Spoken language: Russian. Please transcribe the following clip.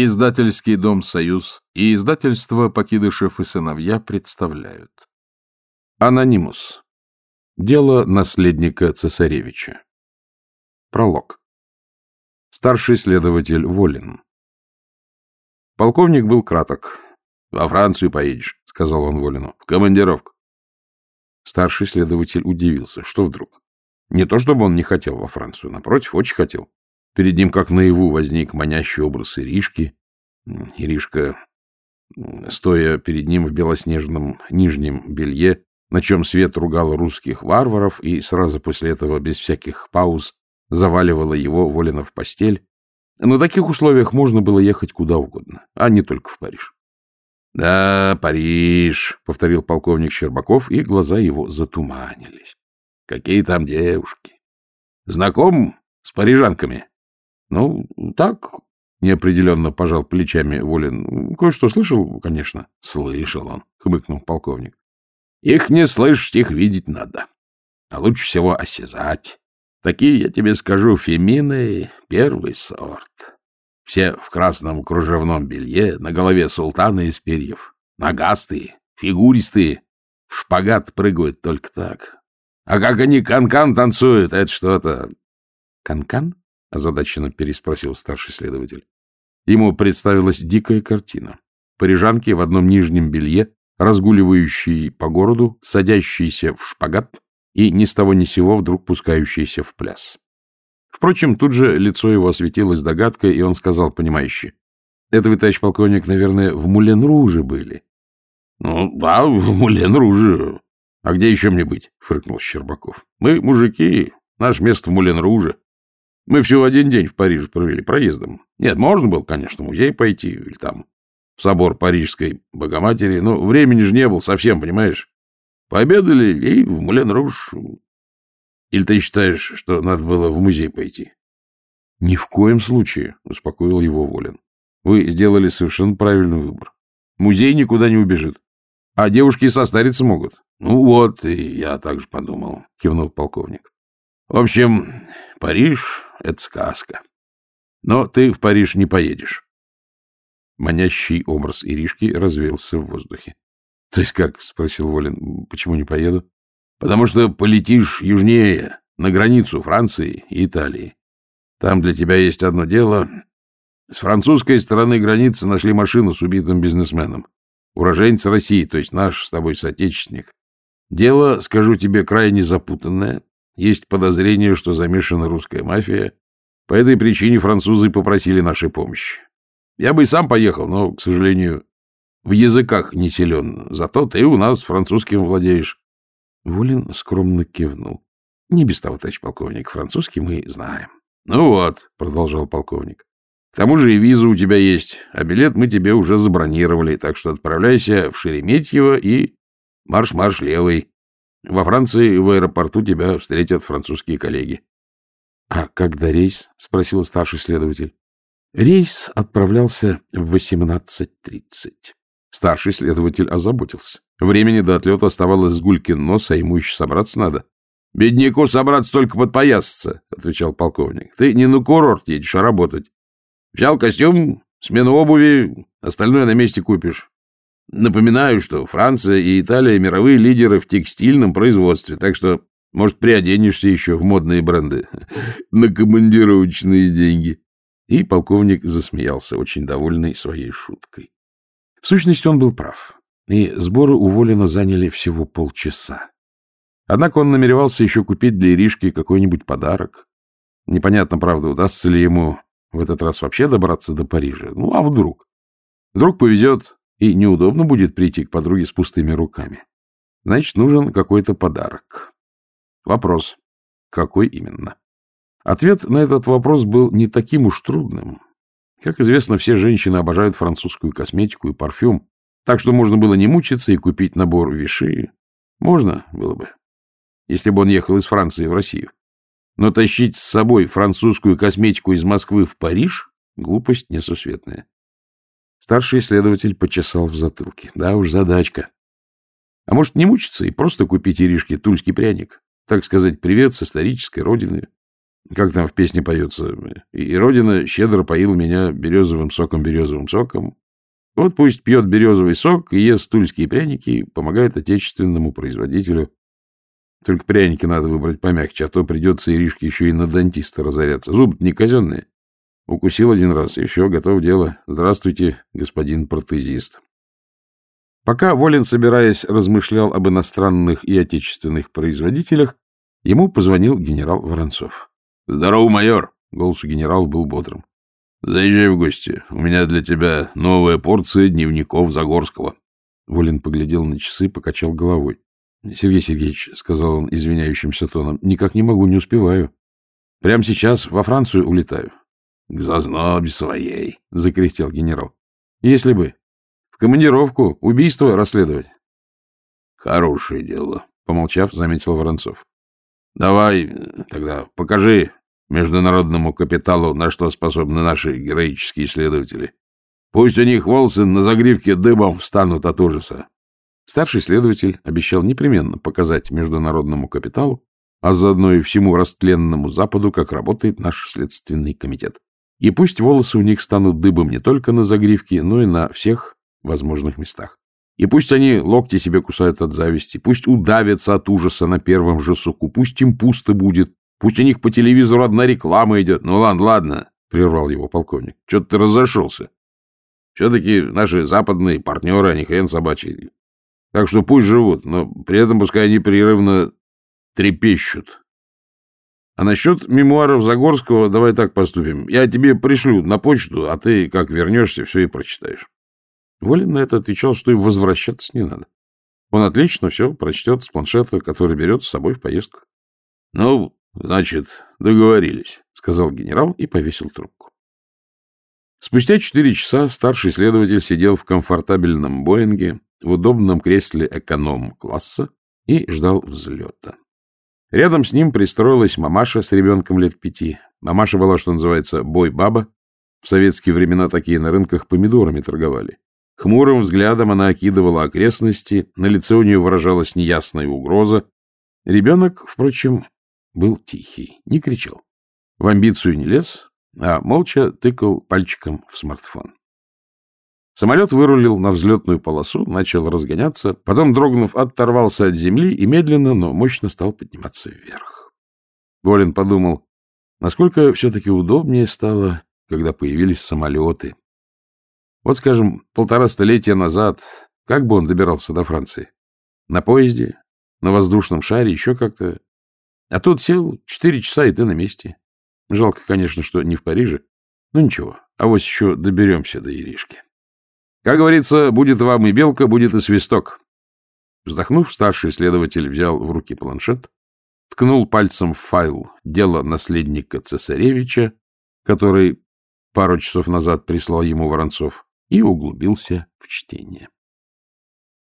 Издательский дом «Союз» и издательство «Покидышев и сыновья» представляют. Анонимус. Дело наследника цесаревича. Пролог. Старший следователь Волин. Полковник был краток. «Во Францию поедешь», — сказал он Волину. «В командировку». Старший следователь удивился. Что вдруг? Не то, чтобы он не хотел во Францию. Напротив, очень хотел. Перед ним, как наяву, возник манящий образ Иришки. Иришка, стоя перед ним в белоснежном нижнем белье, на чем свет ругал русских варваров, и сразу после этого, без всяких пауз, заваливала его Волина в постель. На таких условиях можно было ехать куда угодно, а не только в Париж. — Да, Париж, — повторил полковник Щербаков, и глаза его затуманились. — Какие там девушки! Знаком с парижанками? Ну, так, неопределенно пожал плечами Волин. Кое-что слышал, конечно. Слышал он, хмыкнул полковник. Их не слышать, их видеть надо. А лучше всего осязать. Такие, я тебе скажу, фемины первый сорт. Все в красном кружевном белье, на голове султаны из перьев. Ногастые, фигуристые, в шпагат прыгают только так. А как они канкан -кан танцуют, это что-то... Канкан? Озадаченно переспросил старший следователь. Ему представилась дикая картина. Парижанки в одном нижнем белье, разгуливающие по городу, садящиеся в шпагат и ни с того ни сего вдруг пускающиеся в пляс. Впрочем, тут же лицо его осветилось догадкой, и он сказал, понимающе, «Это вы, товарищ полковник, наверное, в Мулен-Руже были?» «Ну, да, в Мулен-Руже. А где еще мне быть?» — фыркнул Щербаков. «Мы, мужики, наше место в Мулен-Руже. Мы всего один день в Париже провели проездом. Нет, можно было, конечно, в музей пойти или там в собор Парижской Богоматери, но времени же не было совсем, понимаешь? Пообедали и в Мулен-Руж. Или ты считаешь, что надо было в музей пойти? — Ни в коем случае, — успокоил его Волин. — Вы сделали совершенно правильный выбор. Музей никуда не убежит. А девушки состариться могут. — Ну вот, и я так же подумал, — кивнул полковник. В общем, Париж — это сказка. Но ты в Париж не поедешь. Манящий образ Иришки развеялся в воздухе. — То есть как? — спросил Волин. — Почему не поеду? — Потому что полетишь южнее, на границу Франции и Италии. Там для тебя есть одно дело. С французской стороны границы нашли машину с убитым бизнесменом. Уроженец России, то есть наш с тобой соотечественник. Дело, скажу тебе, крайне запутанное, есть подозрение, что замешана русская мафия. По этой причине французы попросили нашей помощи. Я бы и сам поехал, но, к сожалению, в языках не силен. Зато ты у нас французским владеешь. Волин скромно кивнул. Не без того, товарищ полковник, французский мы знаем. Ну вот, продолжал полковник. К тому же и виза у тебя есть, а билет мы тебе уже забронировали, так что отправляйся в Шереметьево и марш-марш левый. Во Франции в аэропорту тебя встретят французские коллеги. — А когда рейс? — спросил старший следователь. Рейс отправлялся в 18.30. Старший следователь озаботился. Времени до отлета оставалось с гулькин нос, а ему еще собраться надо. — Бедняку собраться только подпоясаться, — отвечал полковник. — Ты не на курорт едешь, а работать. Взял костюм, смену обуви, остальное на месте купишь. Напоминаю, что Франция и Италия — мировые лидеры в текстильном производстве, так что, может, приоденешься еще в модные бренды на командировочные деньги. И полковник засмеялся, очень довольный своей шуткой. В сущности, он был прав, и сборы у заняли всего полчаса. Однако он намеревался еще купить для Иришки какой-нибудь подарок. Непонятно, правда, удастся ли ему в этот раз вообще добраться до Парижа. Ну, а вдруг? Вдруг повезет, и неудобно будет прийти к подруге с пустыми руками. Значит, нужен какой-то подарок. Вопрос. Какой именно? Ответ на этот вопрос был не таким уж трудным. Как известно, все женщины обожают французскую косметику и парфюм, так что можно было не мучиться и купить набор виши. Можно было бы, если бы он ехал из Франции в Россию. Но тащить с собой французскую косметику из Москвы в Париж — глупость несусветная. Старший следователь почесал в затылке. Да уж, задачка. А может, не мучиться и просто купить Иришке тульский пряник? Так сказать, привет с исторической родины. как там в песне поется, и Родина щедро поила меня березовым соком, березовым соком. Вот пусть пьет березовый сок и ест тульские пряники, помогает отечественному производителю. Только пряники надо выбрать помягче, а то придется Иришке еще и на дантиста разоряться. Зубы не казенные. Укусил один раз, все, готов дело. Здравствуйте, господин протезист. Пока Волин, собираясь, размышлял об иностранных и отечественных производителях, ему позвонил генерал Воронцов. — Здорово, майор! — голос у генерала был бодрым. — Заезжай в гости. У меня для тебя новая порция дневников Загорского. Волин поглядел на часы, покачал головой. — Сергей Сергеевич, — сказал он извиняющимся тоном, — никак не могу, не успеваю. Прямо сейчас во Францию улетаю. — К зазнобе своей, — закряхтел генерал. — Если бы. В командировку убийство расследовать. — Хорошее дело, — помолчав, заметил Воронцов. — Давай тогда покажи международному капиталу, на что способны наши героические следователи. Пусть у них волосы на загривке дыбом встанут от ужаса. Старший следователь обещал непременно показать международному капиталу, а заодно и всему растленному Западу, как работает наш следственный комитет. И пусть волосы у них станут дыбом не только на загривке, но и на всех возможных местах. И пусть они локти себе кусают от зависти, пусть удавятся от ужаса на первом же суку, пусть им пусто будет, пусть у них по телевизору одна реклама идет. Ну ладно, ладно, — прервал его полковник, — что ты разошелся? Все-таки наши западные партнеры, они хрен собачий. Так что пусть живут, но при этом пускай они прерывно трепещут. А насчет мемуаров Загорского давай так поступим. Я тебе пришлю на почту, а ты, как вернешься, все и прочитаешь. Волин на это отвечал, что и возвращаться не надо. Он отлично все прочтет с планшета, который берет с собой в поездку. — Ну, значит, договорились, — сказал генерал и повесил трубку. Спустя четыре часа старший следователь сидел в комфортабельном Боинге в удобном кресле эконом-класса и ждал взлета. Рядом с ним пристроилась мамаша с ребенком лет пяти. Мамаша была, что называется, бой-баба. В советские времена такие на рынках помидорами торговали. Хмурым взглядом она окидывала окрестности, на лице у нее выражалась неясная угроза. Ребенок, впрочем, был тихий, не кричал. В амбицию не лез, а молча тыкал пальчиком в смартфон. Самолет вырулил на взлетную полосу, начал разгоняться, потом, дрогнув, оторвался от земли и медленно, но мощно стал подниматься вверх. Волин подумал, насколько все-таки удобнее стало, когда появились самолеты, вот, скажем, полтора столетия назад, как бы он добирался до Франции? На поезде, на воздушном шаре, еще как-то. А тут сел, четыре часа, и ты на месте. Жалко, конечно, что не в Париже. Но ничего, а вот еще доберемся до Иришки. Как говорится, будет вам и белка, будет и свисток. Вздохнув, старший следователь взял в руки планшет, ткнул пальцем в файл «Дело наследника цесаревича», который пару часов назад прислал ему Воронцов, и углубился в чтение.